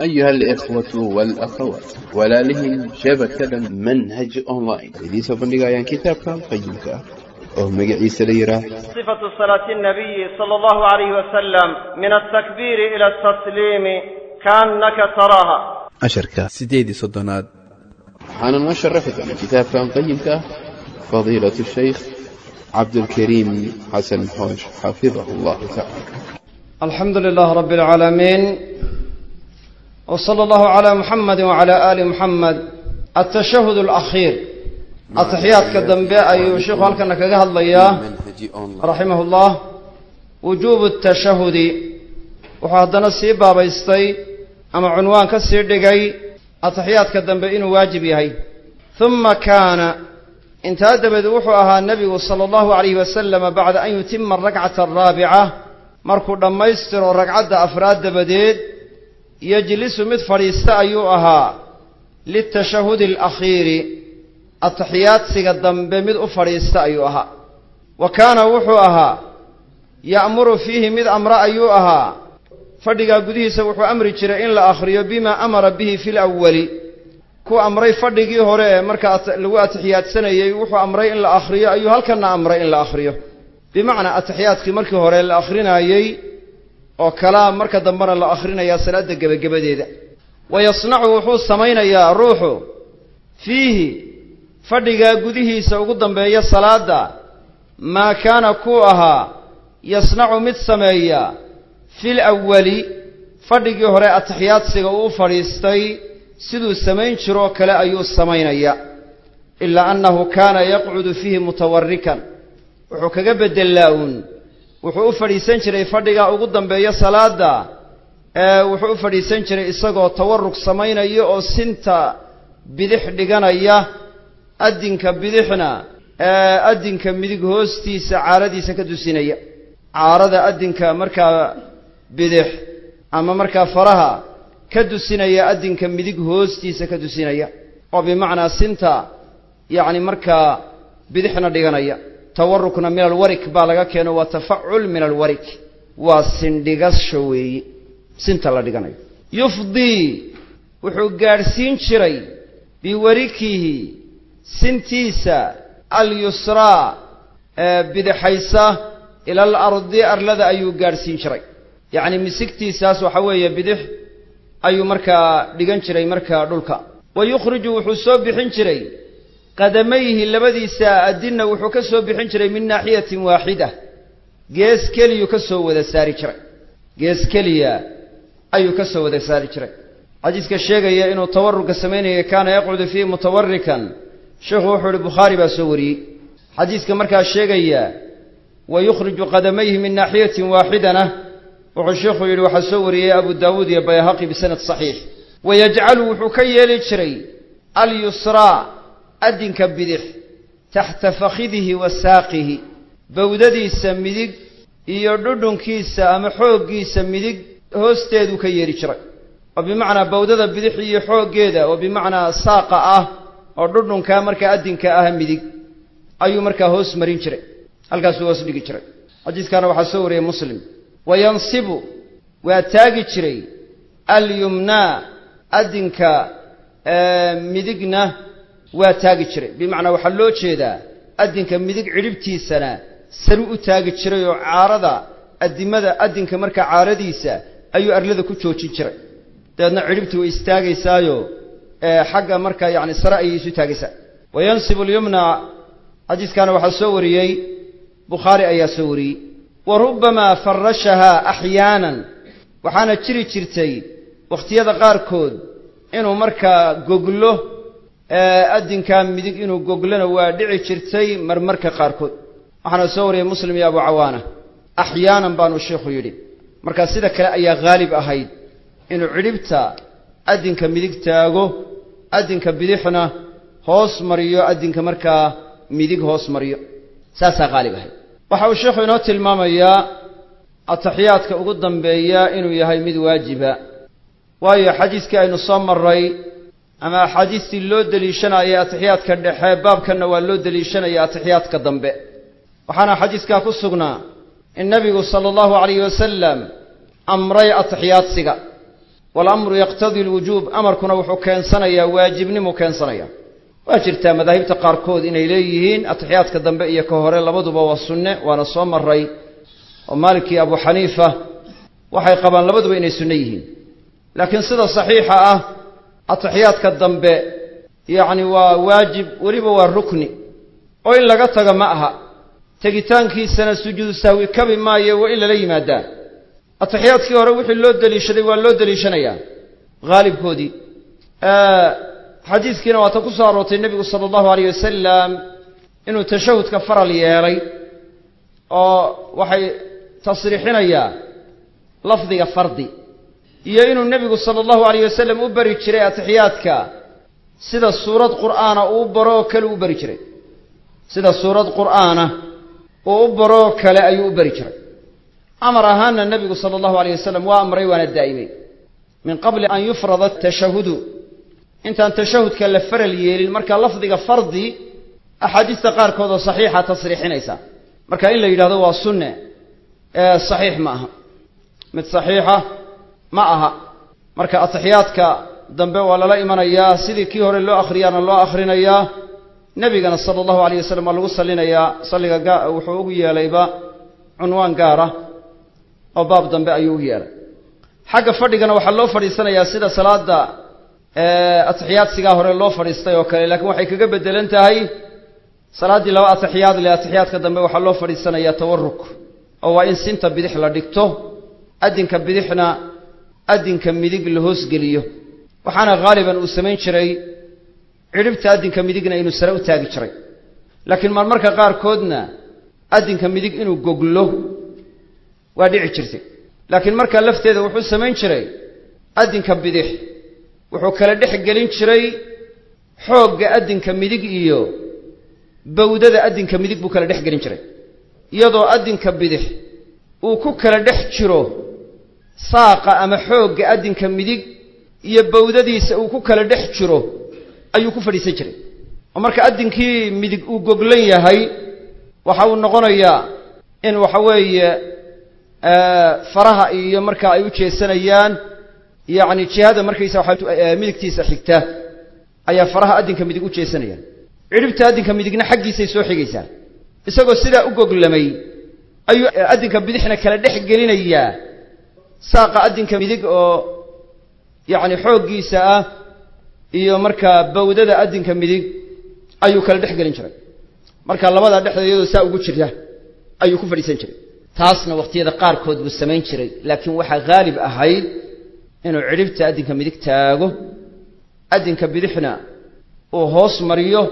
أيها الإخوة والأخوات walaalihii shabakada manhaj online idiin soo bandhigayaan kitaabkan qayimka ah oo magaciisa la yidhaah صفة صلاة النبي صلى الله عليه وسلم من التكبير إلى التسليم كأنك تراها casharka sideedii soddonaad waxaana noo sharaxi doona kitaabkan qayimka ah fadiilaة الshaykh cabdulkariim xasan xoosh xafidahu allahu tacala الحمد لله رب العالمين وصلى الله على محمد وعلى آل محمد التشهد الأخير التحيات كالدنباء أي شيخ هل كان كجه الله manhaji online رحمه الله وجوب التشهد وحدنا سيبا بيستي أما عنوان كسير دقي التحيات كالدنباء إنه واجب يهي ثم كان انتهى بدوحها النبي صلى الله عليه وسلم بعد أن يتم الركعة الرابعة markuu dhammaystiro ragcadda afraad dabadeed yejlisu mid fadhiista ayuu ahaa litashahudi alakhiiri ataxiyaadsiga dambe mid u fadhiista ayuu ahaa. Wa kaana wuxuu ahaa ya'muru fiihi mid amre ayuu ahaa. Fadhigaa gudihiisa wuxuu amri jiray in la akhriyo bimaa amara bihi fi lawali ku amray fadhigii hore ee marka at- lagu atixiyaadsanayey wuxuu amray in la akhriyo ayuu halkanna amray in la akhriyo. Bimacnaa atixiyaadkii markii hore la akrinaayey oo kalaa marka dambena la akhrinayaa salaada gebagabadeeda. Wa yasnacu wuxuu samaynayaa ruuxu fiihi fadhigaa gudihiisa ugu dambeeya salaada maa kaana kuu ahaa yasnacu mid sameeya fil awali fadhigii hore atixiyaadsiga uu fadhiistay siduu samayn jiroo kale ayuu samaynaya. Ilaa annahu kaana yaqcudu fiihi mutawarikan wuxuu kaga beddelaa uun wuxuu u fadhiisan jiray fadhigaa ugu dambeeya salaada wuxuu u fadhiisan jiray isagoo tawarrug samaynaya oo sinta bidix dhiganaya addinka bidixna addinka midig hoostiisa caaradiisa ka dusinaya. Caarada addinka markaa bidix ama markaa faraha ka dusinaya addinka midig hoostiisa ka dusinaya oo bimacnaa sinta yacni markaa bidixna dhiganaya tawarukna min alwarik baa laga keeno waa tafacul min alwarik waa sindhigasho weeye sinta la dhiganayo. Yufdii wuxuu gaadhsiin jiray biwarikihi sintiisa alyusraa ee bidixaysa ila alardi arlada ayuu gaadhsiin jiray. Yacni misigtiisaas waxa weeye bidix ayuu markaa dhigan jiray markaa dhulka. Wa yukhriju wuxuu soo bixin jiray qadamayhi labadiisa addinna wuxuu ka soo bixin jiray min naaxiyatin waaxida. Gees keliyuu ka soo wada saari jiray. Gees keliya ayuu ka soo wada saari jiray. Xadiiska sheegaya inuu tawarruka samaynaya kaana yaqcudu fiihi mutawarikan sheikhu wuxuu ihi bukhaari baa soo wariyey. Xadiiska markaa sheegaya wa yukhriju qadamayhi min naaxiyatin waaxidana. Wuxuu sheikhu yidhi waxaa soo wariyey abu daawuud iyo bayhaqi bisanad saxiix. Wayajcalu wuxuu ka yeeli jiray alyusraa addinka bidix taxta fakhidihi wa saaqihi bawdadiisa midig iyo dhudhunkiisa ama xooggiisa midig hoosteeduu ka yeeli jiray. Oo bimacnaa bawdada bidix iyo xooggeeda oo bimacnaa saaqa ah oo dhudhunkaa markaa addinka ah midig ayuu markaa hoos marin jiray halkaasuu hoos dhigi jiray. Xadiiskaana waxaa soo wariyey muslim wa yansibu waa taagi jiray alyumnaa addinka midigna waa taagi jiray. Bimacnaa waxaa loo jeedaa addinka midig cidhibtiisana saru u taagi jiray oo caarada addimada addinka markaa caaradiisa ayuu arlada ku joojin jiray. Dabeedna cidhibtii way istaagaysaayo xagga markaa yacni sare ayay isu taagaysaa. Wa yansibu alyumna xadiiskaana waxaa soo wariyey bukhaari ayaa soo wariyey. Wa rubbamaa farashahaa axyaanan waxaana jiri jirtay wakhtiyada qaarkood inuu markaa goglo addinkaa midig inuu goglona waa dhici jirtay marmarka qaarkood. Waxaana soo wariyey muslim iyo abu cawaana. Axyaanan baanu sheikhu yidhi. Markaa sida kale ayaa haalib ahayd inuu cidhibta addinka midig taago addinka bidixna hoos mariyo addinka markaa midig hoos mariyo. Saasaa haalib ahayd. Waxa uu sheikhu inoo tilmaamayaa ataxiyaadka ugu dambeeya inuu yahay mid waajiba. Waayo xadiiskii aynu soo marray ama axaadiistii loo deliishanayay atixiyaadka dhexe baabkanna waa loo deliishanaya atixiyaadka dambe. Waxaana xadiiskaa ku sugnaa in nebigu sala allahu calayhi wasalam amray atixiyaadsiga. Waalamru yaqtadii alwujuub amarkuna wuxuu keensanayaa waajibnimu keensanaya. Waa jirtaa madaahibta qaarkood inay leeyihiin atixiyaadka dambe iyo ka hore labaduba waa sunne waana soo maray oo maalikii abu xaniifa waxay qabaan labaduba inay sunno yihiin. Laakiin sida saxiixa ah atixiyaadka dambe yacni waa waajib weliba waa rukni. Oo in laga taga ma aha. Tegitaankiisana sujuudu sahwi kabi maayo waa in lala yimaadaa atixiyaadkii hore wixii loo deliishaday waa loo deliishanayaa haalibkoodii xadiiskiina waata ku soo aroortay nebigu sala allahu alayh wasalam inuu tashahudka faral yeelay oo waxay tasriixinayaa lafdiga fardi iyo inuu nebigu sala allahu alayh wasalam u bari jiray atixiyaadka sida suurad qur'aana uu baroo kale u bari jiray. Sida suurad qur'aana uu u baroo kale ayuu u bari jiray. Amar ahaana nebigu sala allahu alayh wasalam waa amray waana daa'imay. Min qabli an yufrada tashahudu intaan tashahudka la faral yeelin marka lafdiga fardi axaadiista qaarkood oo saxiixa tasriixinaysa. Marka in la yidhahdo waa sunne ee saxiix ma aha. Mid saxiixa ma aha. Marka atixiyaadka dambe waa lala imanayaa sidii kii hore loo akhriyaana loo akhrinayaa. Nebigana sala allahu alayh wasalam waa lagu salinayaa salliga wuxuu ugu yeelayba cunwaan gaara oo baab dambe ayuu ugu yeelay. Xagga fadhigana waxaa loo fadhiisanayaa sida salaada atixiyaadsigaa hore loo fadhiistay oo kale laakiin waxay kaga bedelan tahay salaaddii laba atixiyaad leh atixiyaadka dambe waxaa loo fadhiisanayaa tawaruk oo waa in sinta bidix la dhigto addinka bidixna addinka midig la hoosgeliyo waxaana haaliban uu samayn jiray cidhibta addinka midigna inuu sare u taagi jiray. Laakiin marmarka qaarkoodna addinka midig inuu goglo waa dhici jirtay. Laakiin markaa lafteeda wuxuu samayn jiray addinka bidix wuxuu kala dhex gelin jiray xoogga addinka midig iyo bawdada addinka midig buu kala dhex gelin jiray. Iyadoo addinka bidix uu ku kala dhex jiro saaqa ama xoogga addinka midig iyo bawdadiisa uu ku kala dhex jiro ayuu ku fadhiisan jiray. Oo marka addinkii midig uu goglan yahay waxa uu noqonayaa in waxa weeye faraha iyo marka ay u jeesanayaan yacni jihada markaysa midigtiisa xigta ayaa faraha addinka midig u jeesanayaan cidhibta addinka midigna xaggiisay soo xigaysaa isagoo sidaa u goglamay ayuu addinka bidixna kala dhex gelinayaa saaqa addinka midig oo yacni xooggiisa ah iyo markaa bawdada addinka midig ayuu kala dhex gelin jiray. Marka labadaa dhexdeed iyadoo saa ugu jirta ayuu ku fadhiisan jiray. Taasna wakhtiyada qaarkood buu samayn jiray laakiin waxaa haalib ahayd inuu cidhibta addinka midig taago addinka bidixna uu hoos mariyo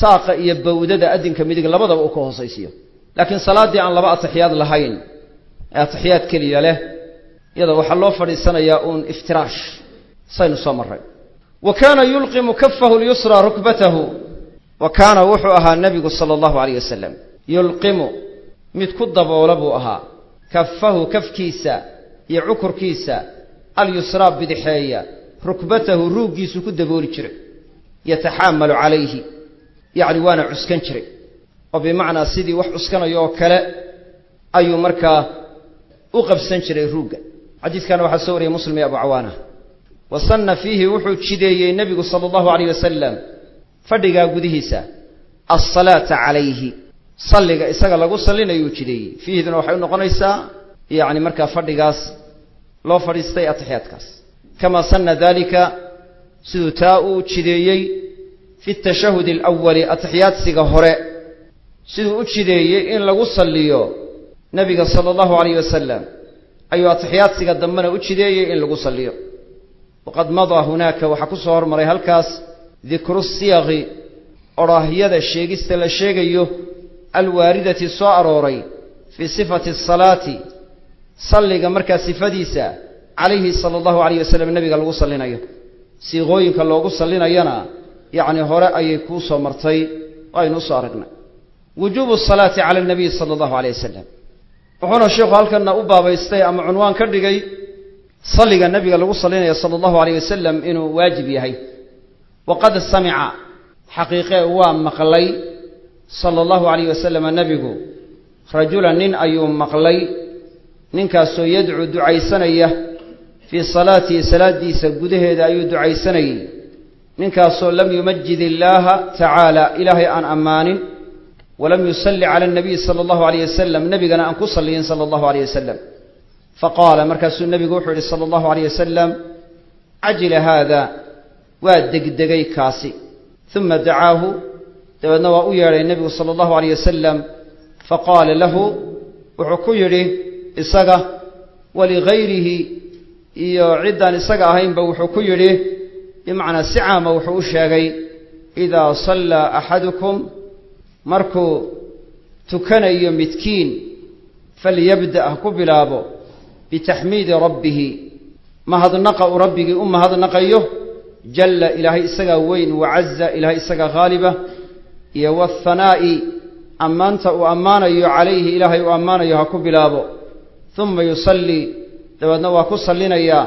saaqa iyo bawdada addinka midig labadaba uu ka hoosaysiiyo. Laakiin salaaddii aan laba atixiyaad lahayn ee atixiyaad keliya leh iyada waxaa loo fadhiisanayaa uun iftiraash saynu soo marray. Wa kaana yulqimu kafahu lyusraa rukbatahu. Wa kaana wuxuu ahaa nebigu sala allahu alayh wasalam yulqimu mid ku daboola buu ahaa. Kafahu kafkiisa iyo cukurkiisa alyusraa bidixeeya. Rukbatahu ruuggiisuu ku dabooli jiray. Yataxaamalu calayhi. Yacni waana cuskan jiray. Oo bimacnaa sidii wax cuskanayo oo kale ayuu markaa u qabsan jiray ruugga xadiidkana waxaa soo wariyey muslim iyo abu cawaana. Wa sanna fiihi wuxuu jideeyey nebigu sala allahu alayh wasalam fadhigaa gudihiisa alsalaata calayhi salliga isaga lagu sallinayuu jideeyey. Fiihduna waxay u noqonaysaa yacni markaa fadhigaas loo fadhiistay atixiyaadkaas kamaa sanna dalika siduu taa uu jideeyey fi tashahudi alawali atixiyaadsiga hore. Siduu u jideeyey in lagu salliyo nebiga sala allahu alayh wasalam ayuu atixiyaadsiga dambena u jideeyey in lagu salliyo. Waqad madaa hunaaka waxaa ku soo hormaray halkaas dikru siyaqi odhaahyada sheegista la sheegayo alwaaridati soo arooray fii sifati asalaati salliga markaa sifadiisa calayhi sala allahu alayh wasalam nebiga lagu sallinayo. Siiqooyinka loogu sallinayana yacni hore ayay kuu soo martay oo aynu u soo aragnay. Wujuubu asalaati cala alnabiy sala allahu alayh wasalam wuxuuna sheikhu halkanna u baabaystay ama cunwaan ka dhigay salliga nebiga lagu sallinaya sala allahu alayh wasalam inuu waajib yahay. Waqad samica xaqiiqee waa maqlay sala allahu alayh wasalama nebigu. Rajulan nin ayuu maqlay ninkaasoo yadcuu ducaysanaya. Fii salaatihi salaadiisa gudaheeda ayuu ducaysanayey ninkaasoo lam yumajid illaaha tacaala ilaahay aan ammaanin walam yusalli cala anabiyi sala allahu alayh wasalam nebigana aan ku salliyin sala allahu alayh wasalam faqaala markaasuu nebigu wuxuu yihi sala allahu alayh wasalam cajila haada waa degdegay kaasi uma dacaahu dabeedna waa u yeedhay nebigu sala allahu alayh wasalam faqaala lahu wuxuu ku yidhi isaga waligayrihi iyo ciddaan isaga ahaynba wuxuu ku yidhi bimacnaa si caama wuxuu u sheegay idaa sallaa axadukum markuu tukanayo midkiin falyabda' ha ku bilaabo bitaxmiidi rabbihi. Mahadnaqa uu rabbigii u mahadnaqayo? Jalla ilaahay isagaa weyn wacaza ilaahay isagaa haaliba iyo waathanaa'i ammaanta uu ammaanayo calayhi ilaahay uu ammaanayo ha ku bilaabo. Uma yusallii dabeedna waa ku sallinayaa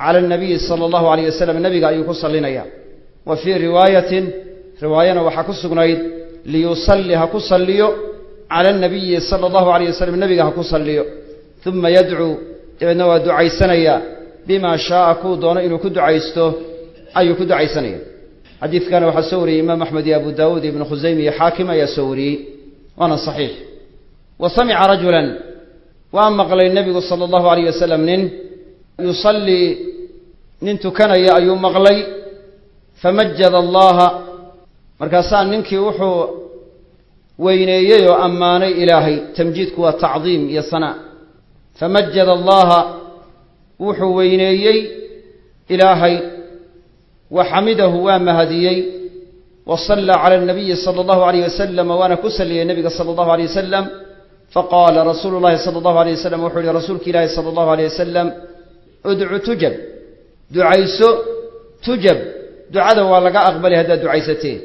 cala anabiyi sala allahu alayh wasalam nebiga ayuu ku sallinayaa wa fii riwaayatin riwaayana waxaa ku sugnayd liyusalli ha ku salliyo cala anabiyi sala allahu alayh wasalam nebiga ha ku salliyo. Uma yadcuu dabeedna waa ducaysanayaa bimaa shaaa kuu doono inuu ku ducaysto ayuu ku ducaysanaya. Xadiidkana waxaa soo wariyey imaam axmed iyo abu daawuud iyo ibnu khusayme iyo xaakim ayaa soo wariyey. Waana saxiix. Wa samica rajulan waa maqlay nebigu sala allahu alayh wasalam nin. Yusallii nin tukanaya ayuu maqlay. Famajada allaha markaasaa ninkii wuxuu weyneeyey oo ammaanay ilaahay tamjiidku waa tacdiim iyo sanaa famajada allaha wuxuu weyneeyey ilaahay wa xamidahu waa mahadiyey. Wa sallaa cala anabiyi sala allahu alayh wasalam waana ku salliyey nebiga sala allahu alayh wasalam faqaala rasuulu llahi sala allahu alayh wasalam wuxuu yihi rasuulka ilaahi sala allahu alayh wasalam udcu tujab. Ducayso tujab. Ducada waa laga aqbalay haddaad ducaysatee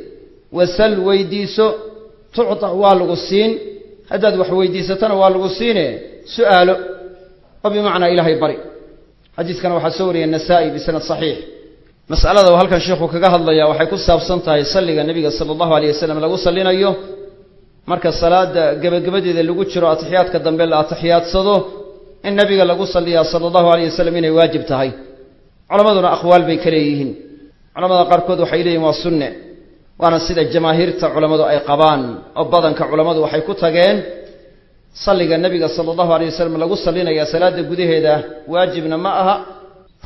wasal weydiiso tucta waa lagu siin. Haddaad wax weydiisatona waa lagu siine su'aalo. Oo bimacnaa ilaahay bari. Xadiiskana waxaa soo wariyay nasaa'i bisanad saxiix. Mas'alada uu halkan sheikhu kaga hadlaya waxay ku saabsan tahay salliga nebiga sala allahu alayh wasalam lagu sallinayo. Marka salaada gebagabadeeda lagu jiro atixiyaadka dambe la atixiyaadsado in nebiga lagu salliyaa sala allahu alayh wasalam inay waajib tahay. Culammaduna aqwaal bay ka leeyihiin. Culamada qaarkood waxay leeyihiin waa sunne waana sida jamaahiirta culammadu ay qabaan oo badanka culammadu waxay ku tageen salliga nebiga sala allahu alayh wasalam lagu sallinayaa salaada gudaheeda waajibna ma aha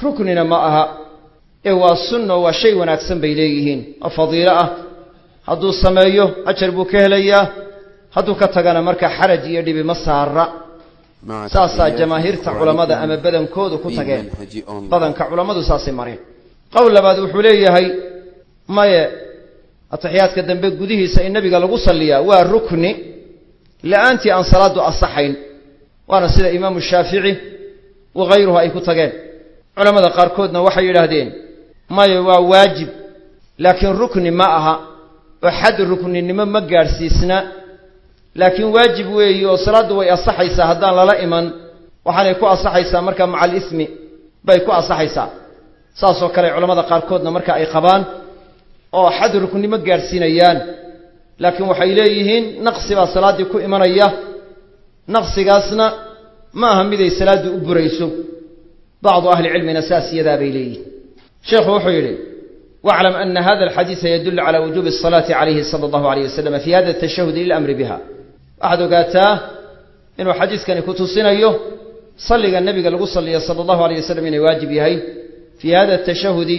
ruknina ma aha. Ee waa sunno waa shay wanaagsan bay leeyihiin oo fadiilo ah. Hadduu sameeyo ajar buu ka helayaa hadduu ka tagana marka xaraj iyo dhibi ma saara saasaa jamaahiirta culammada ama badankoodu ku tageen. Badanka culammadu saasay mareen. Qowl labaad wuxuu leeyahay maye atixiyaadka dambe gudihiisa in nebiga lagu salliyaa waa rukni la'aantii aan salaaddu asaxayn waana sida imaamu shaafici wakayruhu ay ku tageen. Culammada qaarkoodna waxay yidhaahdeen maye waa waajib laakiin rukni ma aha oo xad rukninimo ma gaadhsiisna. Laakiin waajib weeyi oo salaaddu way asaxaysaa haddaan lala iman waxaanay ku asaxaysaa marka maca alismi bay ku asaxaysaa. Saasoo kale culamada qaarkoodna marka ay qabaan oo xad ruknimo gaadhsiinayaan laakiin waxay leeyihiin naqsi baa salaaddii ku imanaya. Naqsigaasna ma aha miday salaaddu u burayso. Bacdu ahlicilmina saas yadaa bay leeyihiin sheekhu wuxuu yidhi waclam ana hada alxadiisa yadullu cala wujuubi asalaati calayhi sala allahu alayh wasalam fi hada atashahudi lilamri biha. Waxaad ogaataa inuu xadiiskani ku tusinayo salliga nebiga lagu salliya sala allahu alayh wasalam inay waajib yahay fii hada atashahudi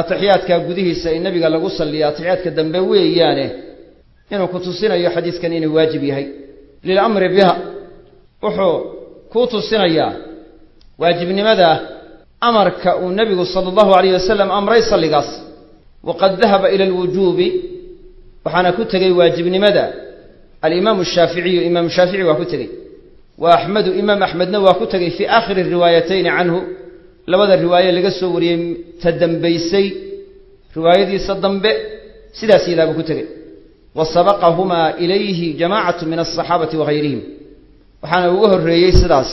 atixiyaadka gudihiisa in nebiga lagu salliya atixiyaadka dambe weeyaane inuu ku tusinayo xadiiskan inuu waajib yahay. Lilamri biha wuxuu kuu tusinayaa waajibnimada amarka uu nebigu sala allahu alayh wasalam amray salligaas. Waqad dahaba ila alwujuubi waxaana ku tegey waajibnimada. Alimaamu shaaficiyu imaamu shaafici waa ku tegey wa axmedu imaam axmedna waa ku tegey fii aakhiri riwaayatayni canhu labada riwaaye laga soo wariyey ta dambaysay riwaayadiisa dambe sidaas yadaabuu ku tegey. Wa sabaqahumaa ilayhi jamaacatu min alsaxaabati wahayrihim waxaana uga horreeyey sidaas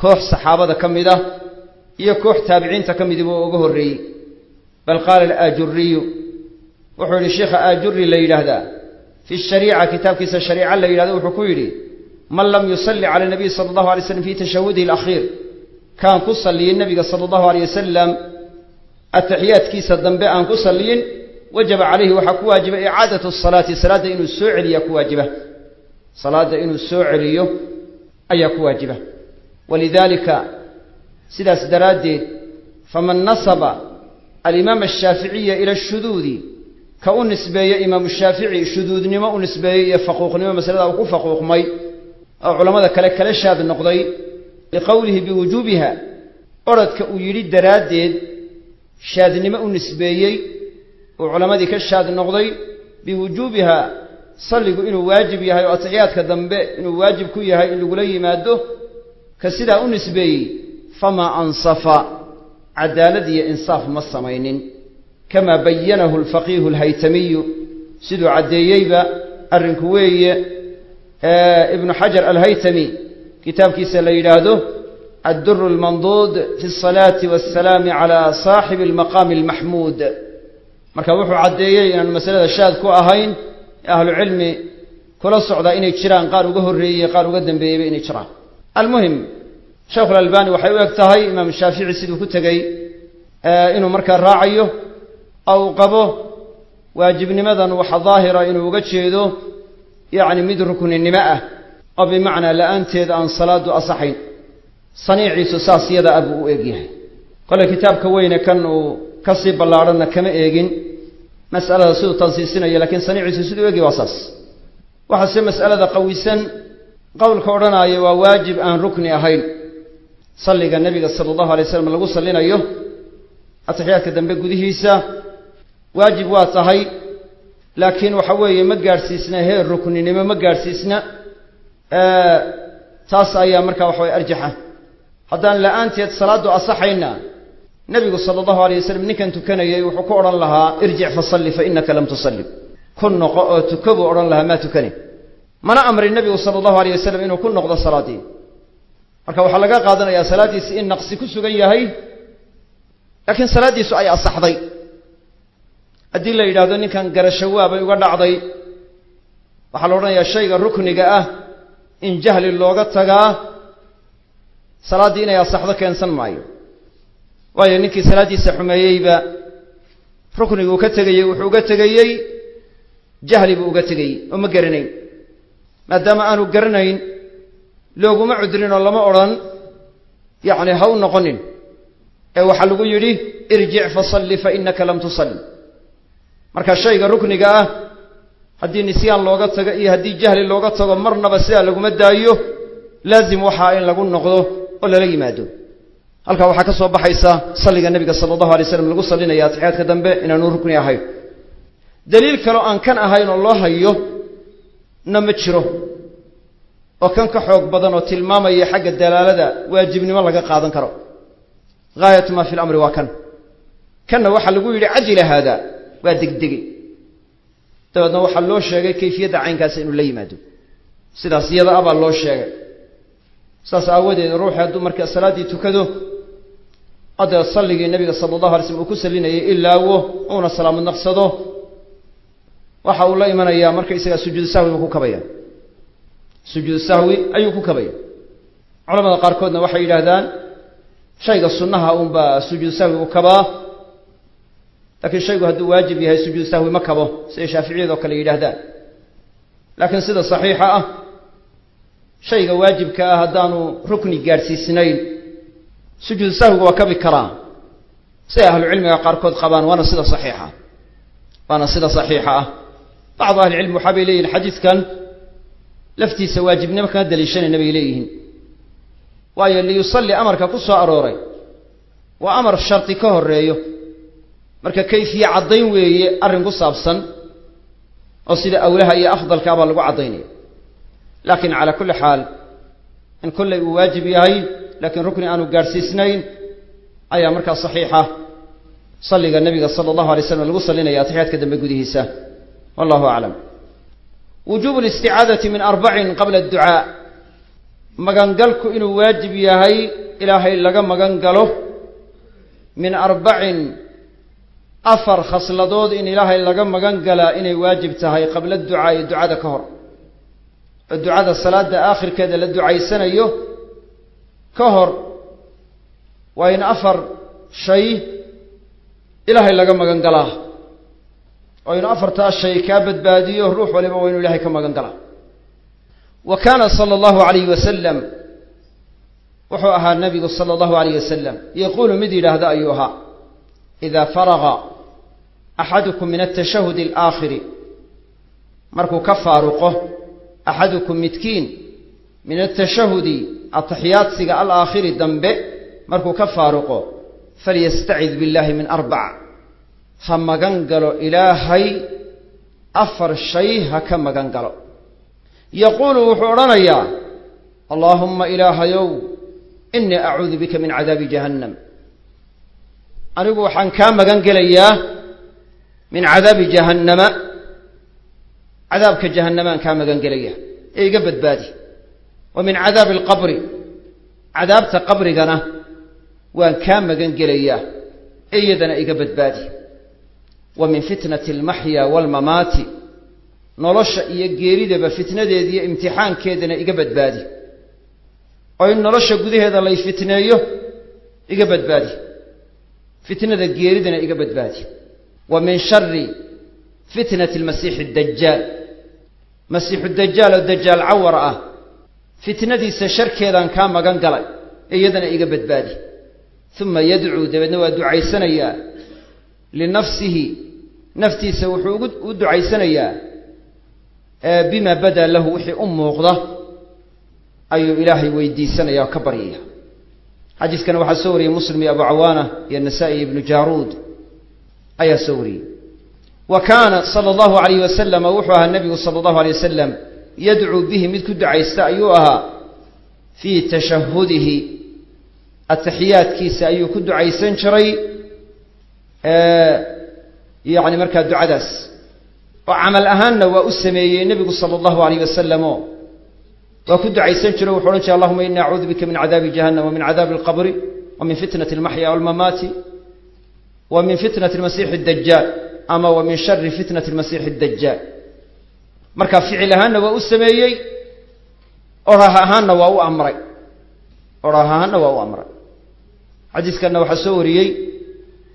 koox saxaabada ka mid ah iyo koox taabiciinta ka midii buu uga horreeyey. Bal qaala alaajuriyu wuxuu yidhi sheikha aajuri la yidhaahdaa fi shariica kitaabkiisa shariica la yidhahdo wuxuu ku yidhi man lam yusalli cala nabiy sala allahu alay slam fi tashahudihi alakhiir kaan ku salliyin nebiga sala allahu aleyh wasalam ataxiyaadkiisa dambe aan ku salliyin wajaba calayhi waxaa ku waajiba icaadatu salaati salaadda inuu soo celiyaa ku waajiba. Salaadda inuu soo celiyo ayaa ku waajiba. Walidaalika sidaas daraaddeed faman nasaba alimaam ashaaficiya ila ashuduudi ka u nisbeeye imaamu shaafici shuduudnimo u nisbeeyey iyo faquuqnimo masalada uu ku faquuqmay oo culammada kale kala shaad noqday liqowlihi biwujuubiha orodka uu yidhi daraaddeed shaadnimo u nisbeeyey uu culammadii ka shaad noqday biwujuubiha salligu inuu waajib yahay oo atixiyaadka dambe inuu waajib ku yahay in lagula yimaado ka sidaa u nisbeeyey famaa ansafa cadaalad iyo insaaf ma samaynin. Kamaa bayanahu alfaqiihu alhaytamiyu siduu caddeeyeyba arrinku weeye ibnu xajar alhaytami kitaabkiisa la yidhaahdo adduru almanduud fi asalaati waasalaami calaa saaxibi almaqaami almaxmuud marka wuxuu caddeeyey inaan masalada shaad ku ahayn ahlucilmi kula socdaa inay jiraan qaar uga horreeyey qaar uga dambeeyeyba inay jiraan. Almuhim sheekhu alalbani waxay u eg tahay imaam shaafici siduu ku tegey inuu markaa raacayo oo uu qabo waajibnimadan waxa daahira inuu uga jeedo yacni mid rukninimo ah oo bimacnaa la'aanteed aan salaadu asaxayn. Saniiciisu saas yada buu u egyahay kole kitaabka weyne kan uu ka sii ballaadhanna kama eegin mas'alada siduu tansiisinayo lakiin saniiciisu siduu egyahy waa saas. Waxaase mas'alada qawisan qowlka odhanaya waa waajib aan rukni ahayn. Salliga nebiga sala allahu alay slam lagu sallinayo atixiyaadka dambe gudihiisa waajib waa tahay. Laakiin waxa weeye ma gaadhsiisna heer rukninimo ma gaadhsiisna taas ayaa markaa waxa weye arjaxa. Haddaan la'aanteed salaaddu asaxayna nebigu sala allahu alay wasalam ninkan tukanayay wuxuu ku odhan lahaa irjic fasalli fa innaka lam tusallim ku noqo oo tuko buu odhan lahaa maa tukani. Mana amrin nebigu sala allahu alay wasalam inuu ku noqdo salaaddii marka waxaa laga qaadanayaa salaaddiisi in naqsi ku sugan yahay laakiin salaaddiisu ay asaxday. Haddii la yidhaahdo ninkan garasho waabay uga dhacday waxaa la odhanayaa shayga rukniga ah in jahli looga tagaa salaaddii inay asaxdo keensan maayo. Waayo ninkii salaaddiisa xumeeyeyba rukniguu ka tegayey wuxuu uga tegayey jahli buu uga tegayey oo ma garanayn. Maadaama aanu garanayn looguma cudrin oo lama odhan yacni ha u noqonin. Ee waxaa lagu yidhi irjic fasalli fa innaka lam tusalli. Marka shayga rukniga ah haddii nisyaan looga tago iyo haddii jahli looga tago marnaba sidaa laguma daayo. Laazim waxaa in lagu noqdo oo lala yimaado. Halkaa waxaa ka soo baxaysa salliga nebiga sala allahu alay slam lagu sallinaya atixiyaadka dambe inaanu rukni ahayn. Daliil kaleo aan kan ahayn oo loo hayo na ma jiro. Oo kan ka xoog badan oo tilmaamaya xagga dalaalada waajibnimo laga qaadan karo. Gaayatu maa fi lamri waa kan. Kanna waxaa lagu yidhi cajila haada waa degdegey dabeedna waxaa loo sheegay kayfiyadda caynkaasa inuu la yimaado. Sidaas iyada a baa loo sheegay. Saas aawadeed ruuxii hadduu markaa salaaddii tukado haddee salligii nebiga sala allahu alay slm uu ku sallinayay ilaawo uuna salaamad naqsado waxa uu la imanayaa markaysagaa sujuudu sahwi buu ku kabaya sujuudu sahwi ayuu ku kabaya culamada qaarkoodna waxay yidhaahdaan shayga sunnaha uunbaa sujuudu sahwi u kabaa laakiin shaygu hadduu waajib yahay sujuudu sahwi ma kabo siday shaaficiyadoo kale yidhaahdaan. Laakiin sida saxiixa ah shayga waajibka ah haddaanu rukni gaadhsiisnayn sujuudu sahwiga waa kabi karaa siday ahlucilmiga qaarkood qabaan waana sida saxiixa. Waana sida saxiixa ah. Bacdu ahlicilmi waxaa bay leeyihiin xadiidkan laftiisa waajibnimo kama daliishanayna bay leeyihiin. Waayo liyusalli amarka ku soo arooray waa amar shardi ka horeeyo marka kayfiye caddayn weeye arrin ku saabsan oo sida awlaha iyo afdalkaa baa lagu caddaynaya. Laakiin calaa kulli xaal in kollay uu waajib yahay laakiin rukni aanu gaadhsiisnayn ayaa markaa saxiixa. Salliga nebiga sala allahu alay slam lagu sallinaya atixiyaadka dambe gudihiisa. Wallahu aclam. Wujuubu listicaadati min arbacin qabla adducaa magangalku inuu waajib yahay ilaahay laga magan galo min arbacin afar khasladood in ilaahay laga magan galaa inay waajib tahay qabla ducaa'i ducada ka hor. Oo ducada salaada aakhirkeeda la ducaysanayo ka hor waa in afar shay ilaahay laga magan galaa. Oo inu afartaa shay kaa badbaadiyo ruux waliba waa inu ilahay ka magan galaa. Wa kaana sala allahu alayhi wasalam wuxuu ahaa nabigu sala allahu alayh wasalam yaquulu mid yidhaahda ayuu ahaa idaa faraga axadukum min altashahudi alaakhiri markuu ka faaruqo axadukum midkiin min altashahudi ataxiyaadsiga alaakhiri dambe markuu ka faaruqo falyastacid billahi min arbac ha magan galo ilaahay afar shay ha ka magan galo yaquulu wuxuu odhanayaa allaahumma ilaahayow inii acuudu bika min cadaabi jahannam anigu waxaan kaa magan gelayaa min cadaabi jahannama cadaabka jahannamaan kaa magan gelaya ee iga badbaadi. Wa min cadaabi alqabri cadaabta qabrigana waan kaa magan gelayaa ee iyadana iga badbaadi. Wa min fitnati almaxya waalmamaati nolosha iyo geeridaba fitnadeeda iyo imtixaankeedana iga badbaadi. Oo in nolosha gudaheeda lay fitneeyo iga badbaadi. Fitnada geeridana iga badbaadi wa min shari fitnati almasiixi addajaal masiixu dajaal oo dajaal cawar ah fitnadiisa sharkeedaan kaa magan galay ee iyadana iga badbaadi. Uma yadcuu dabeedna waa ducaysanayaa. Linafsihi naftiisa wuxuu u ducaysanayaa. Bima badaa lahu wixii u muuqda ayuu ilaahay weydiisanaya oo ka baryaya xadiiskana waxaa soo wariyey muslim iyo abu cawaana iyo nasaa-i ibnu jaaruud ayaa soo wariyey. Wa kaana sala allahu alayh wasalama wuxuu ahaa nebigu sala allahu alay wasalam yadcuu bihi mid ku ducaysta ayuu ahaa fii tashahudihi. Ataxiyaadkiisa ayuu ku ducaysan jiray yacni markaa ducadaas. Oo camal ahaanna waa u sameeyey nebigu sala allahu alayh wasalamo waa ku ducaysan jiro wuxu odhan jiray allahuma ini acuudu bika min cadaabi jahannam wa min cadaabi alqabri wa min fitnati almaxya walmamaati wa min fitnati almasiixi addajaal ama wa min shari fitnati almasiixi addajaal marka ficil ahaanna waa u sameeyey orah ahaanna waa u amray. Orah ahaanna waa u amray. Xadiiskanna waxaa soo wariyey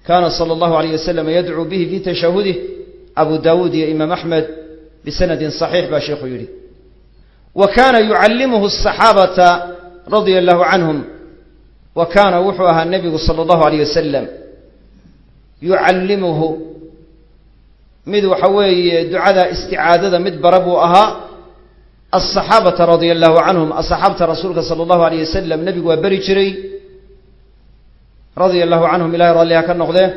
kaana sala allahu alayh wasalam yadcuu bihi fi tashahudih abu daawuud iyo imaam axmed bisanadin saxiix baa sheikhu yidhi. Wa kaana yucallimuhu asaxaabata radia allahu canhum wa kaana wuxuu ahaa nebigu sala allahu alayh yucallimuhu. Mid waxa weeye ducada isticaadada mid bara buu ahaa asaxaabata radia allahu canhum asxaabta rasuulka sala allahu alayh wasalam nebigu waa beri jiray. Radia allahu canhum ilahay ralliha ka noqdee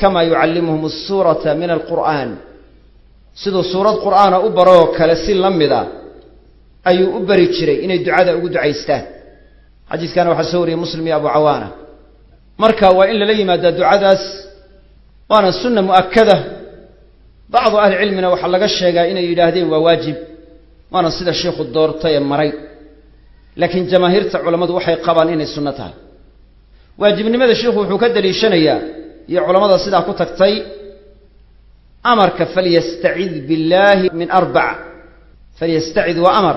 kama yucallimuhum asuurata min alqur'aan. Siduu suurad qur'aana u baroo kale si la mid a ayuu u beri jiray inay ducada ugu ducaystaan. Xadiiskana waxaa soo wariyey muslim iyo abu cawaana. Marka waa in lala yimaadaa ducadaas waana sunna mu'akada bacdu ahlicilmina waxaa laga sheegaa inay yidhaahdeen waa waajib waana sida sheikhu doortay ee maray. Laakiin jamaahiirta culammadu waxay qabaan inay sunno tahay. Waajibnimada sheikhu wuxuu ka daliishanayaa iyo culammada sidaa ku tagtay amarka falyastacid billaahi min arbac. Falyastacid waa amar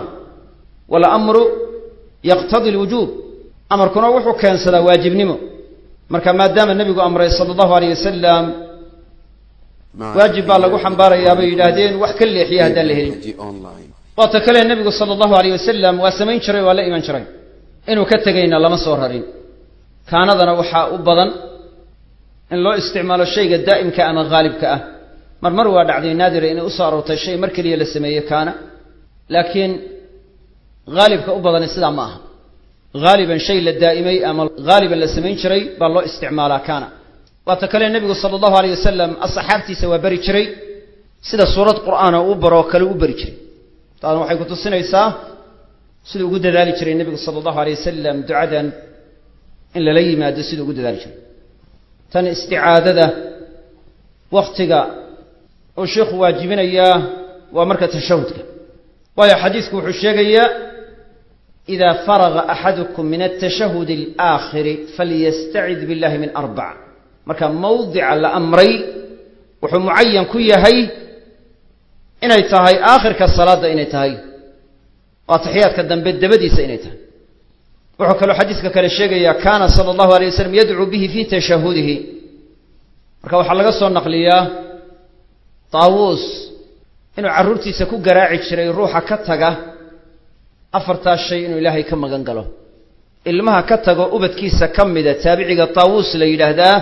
walamru yaqtadi lwujuub amarkuna wuxuu keensadaa waajibnimo marka maadaama nebigu amray sala allahu alayh wasalam waajib baa lagu xambaarayaa bay yidhaahdeen wax ka leexiya haddaan la helin. Waata kale nebigu sala allahu alayh wasalam waa samayn jiray waa la iman jiray. Inuu ka tegayna lama soo rarin. Kaanadana waxaa u badan in loo isticmaalo shayga daa'imka ama haalibka ah. Mar mar waa dhacday naadira inay u soo aroortay shay mar keliya la sameeye kaana. Laakiin haalibka u badani sidaa ma aha haaliban shay la daa'imay ama haaliban la samayn jiray baa loo isticmaalaa kaana waata kale nebigu sala allahu alayh wasalam asxaabtiisa waa beri jiray sida suurad qur'aana uu baroo kale u beri jiray taana waxay ku tusinaysaa siduu ugu dadaali jiray nebigu sala allahu alayh wasalam ducadan in lala yimaado siduu ugu dadaali jiray tan isticaadada waktiga uu sheikhu waajibinayaa waa marka tashahudka waayo xadiisku wuxuu sheegayaa idaa faraga axadukum min altashahudi alaakhiri falyastacid billahi min arbac marka mawdica la amray wuxuu mucayan ku yahay inay tahay aakhirka salaadda inay tahay oo ataxiyaadka dambe dabadiisa inay tahay wuxuu kaloo xadiiska kale sheegayaa kaana sala allahu alay wasalam yadcuu bihi fii tashahudihi marka waxaa laga soo naqliyaa taawuus inuu carruurtiisa ku garaaci jiray ruuxa ka taga afartaas shay inuu ilaahay ka magan galo. Ilmaha ka tago ubadkiisa ka mida taabiciga taawuus la yidhaahdaa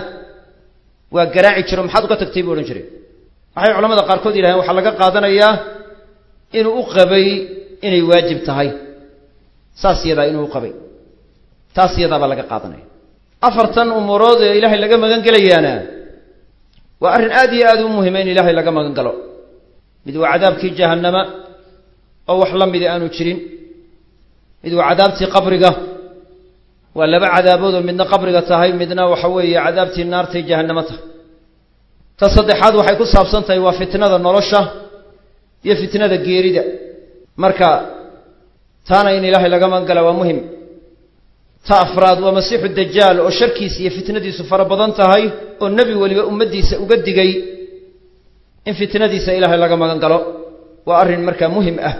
waa garaaci jiro maxaad uga tagtay buu odhan jiray. Waxay culamada qaarkood yidhahdeen waxaa laga qaadanayaa inuu u qabay inay waajib tahay. Saas yadaa inuu u qabay. Taas yadaabaa laga qaadanaya. Afartan umuurood ee ilaahay laga magan gelayaana waa arrin aad iyo aad u muhima in ilaahay laga magan galo. Mid waa cadaabkii jahannama oo wax la mida aanu jirin mid waa cadaabtii qabriga. Waa laba cadaabood oo midna qabriga tahay midna waxa weeye cadaabtii naartay jahannamo tahay ta saddexaad waxay ku saabsan tahay waa fitnada nolosha iyo fitnada geerida. Marka taana in ilaahay laga magan gala waa muhiim. Ta afraad waa masiixu dajaal oo sharkiisa iyo fitnadiisu fara badan tahay oo nebi weliba ummaddiisa uga digay in fitnadiisa ilaahay laga magan galo waa arrin markaa muhiim ah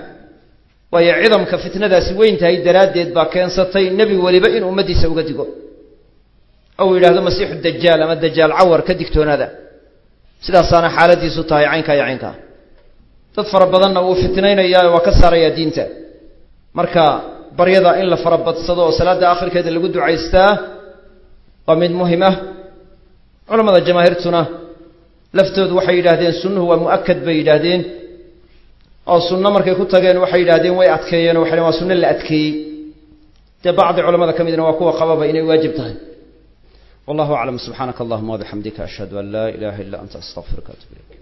waayo cidamka fitnadaasi weyn tahay daraaddeed baa keensatay nebi weliba in ummaddiisa uga digo. Ou yidhahdo masiixu dajaal ama dajaal cawar ka digtoonaada. Sidaasaana xaaladiisu tahay caynkaa iyo caynkaa dad fara badanna wuu fitnaynayaa waa ka saarayaa diinta. Marka baryada in la farabadsado oo salaadda akhirkeeda lagu ducaystaa waa mid muhiim ah. Culamada jamaahiirtuna laftoodu waxay yidhaahdeen sunnuhu waa mu'akad bay yidhaahdeen oo sunno markay ku tageen waxay yidhahdeen way adkeeyeen. Waxay waa sunno la adkeeyey. Dee bacdi culamada ka midna waa kuwa qababa inay waajib tahay. Wallahu aclam. Subxaanaka allahuma wabixamdika ashhadu an laa ilaha illa anta astaqfiruka atub ilayk